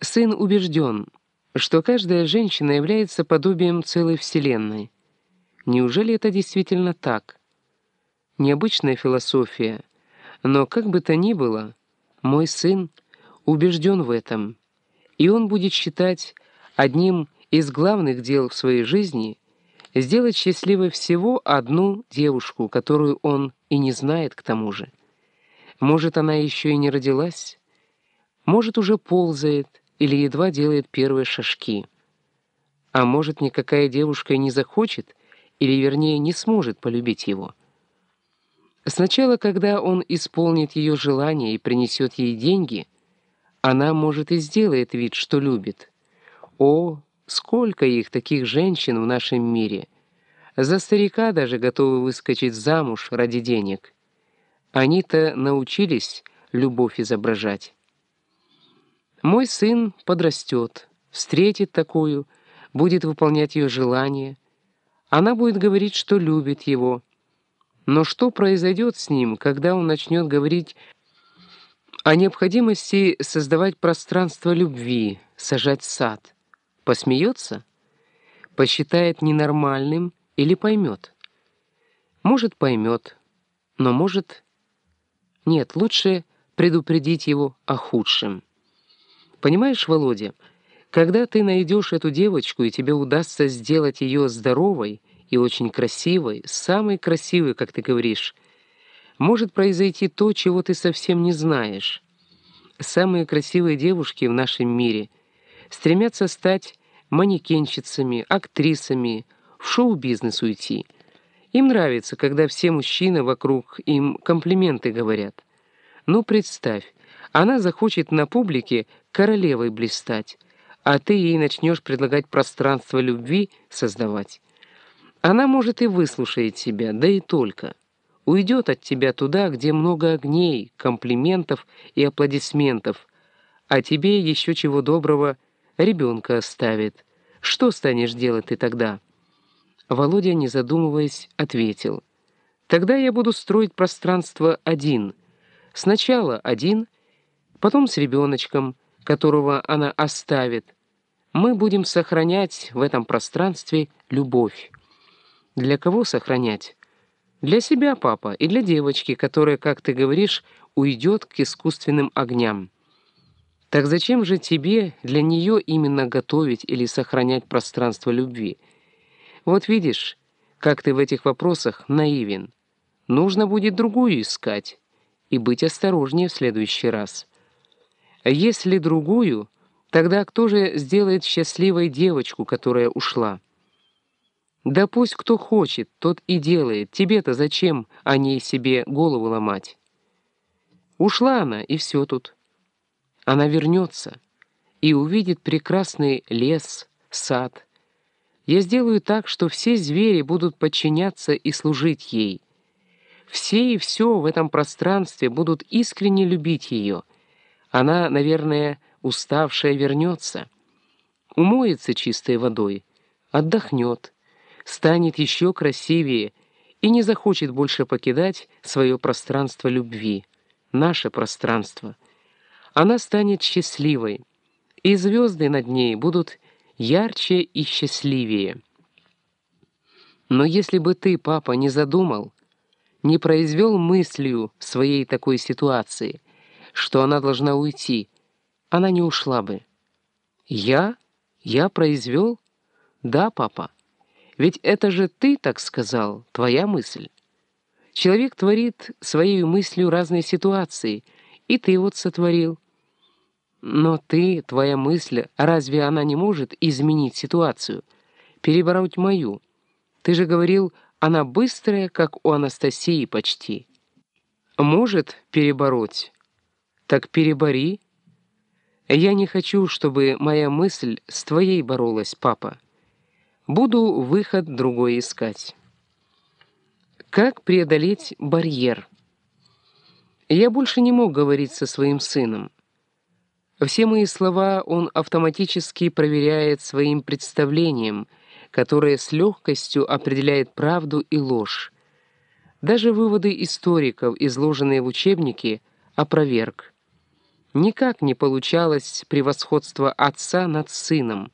Сын убежден, что каждая женщина является подобием целой Вселенной. Неужели это действительно так? Необычная философия, но как бы то ни было, мой сын убежден в этом, и он будет считать одним из главных дел в своей жизни сделать счастливой всего одну девушку, которую он и не знает к тому же. Может, она еще и не родилась, может, уже ползает или едва делает первые шажки. А может, никакая девушка и не захочет, или, вернее, не сможет полюбить его. Сначала, когда он исполнит ее желание и принесет ей деньги, она, может, и сделает вид, что любит. О, сколько их, таких женщин в нашем мире! За старика даже готовы выскочить замуж ради денег. Они-то научились любовь изображать. Мой сын подрастет, встретит такую, будет выполнять ее желания. Она будет говорить, что любит его. Но что произойдет с ним, когда он начнет говорить о необходимости создавать пространство любви, сажать сад? Посмеется? Посчитает ненормальным или поймет? Может, поймет, но может... Нет, лучше предупредить его о худшем. Понимаешь, Володя, когда ты найдешь эту девочку, и тебе удастся сделать ее здоровой и очень красивой, самой красивой, как ты говоришь, может произойти то, чего ты совсем не знаешь. Самые красивые девушки в нашем мире стремятся стать манекенщицами, актрисами, в шоу-бизнес уйти. Им нравится, когда все мужчины вокруг им комплименты говорят. Ну, представь, она захочет на публике королевой блистать, а ты ей начнешь предлагать пространство любви создавать. Она, может, и выслушает тебя, да и только. Уйдет от тебя туда, где много огней, комплиментов и аплодисментов, а тебе еще чего доброго ребенка оставит. Что станешь делать ты тогда?» Володя, не задумываясь, ответил. «Тогда я буду строить пространство один. Сначала один, потом с ребеночком, которого она оставит. Мы будем сохранять в этом пространстве любовь. Для кого сохранять? Для себя, папа, и для девочки, которая, как ты говоришь, уйдет к искусственным огням. Так зачем же тебе для нее именно готовить или сохранять пространство любви? Вот видишь, как ты в этих вопросах наивен. Нужно будет другую искать и быть осторожнее в следующий раз. Если другую, тогда кто же сделает счастливой девочку, которая ушла? Да пусть кто хочет, тот и делает. Тебе-то зачем о ней себе голову ломать? Ушла она, и все тут. Она вернется и увидит прекрасный лес, сад. Я сделаю так, что все звери будут подчиняться и служить ей. Все и все в этом пространстве будут искренне любить ее — она, наверное, уставшая вернется, умоется чистой водой, отдохнет, станет еще красивее и не захочет больше покидать свое пространство любви, наше пространство. Она станет счастливой, и звезды над ней будут ярче и счастливее. Но если бы ты, папа, не задумал, не произвел мыслью своей такой ситуации — что она должна уйти, она не ушла бы. Я? Я произвел? Да, папа. Ведь это же ты так сказал, твоя мысль. Человек творит своей мыслью разные ситуации, и ты вот сотворил. Но ты, твоя мысль, разве она не может изменить ситуацию, перебороть мою? Ты же говорил, она быстрая, как у Анастасии почти. Может перебороть, так перебори. Я не хочу, чтобы моя мысль с твоей боролась, папа. Буду выход другой искать. Как преодолеть барьер? Я больше не мог говорить со своим сыном. Все мои слова он автоматически проверяет своим представлением, которое с легкостью определяет правду и ложь. Даже выводы историков, изложенные в учебнике, опроверг. Никак не получалось превосходство отца над сыном.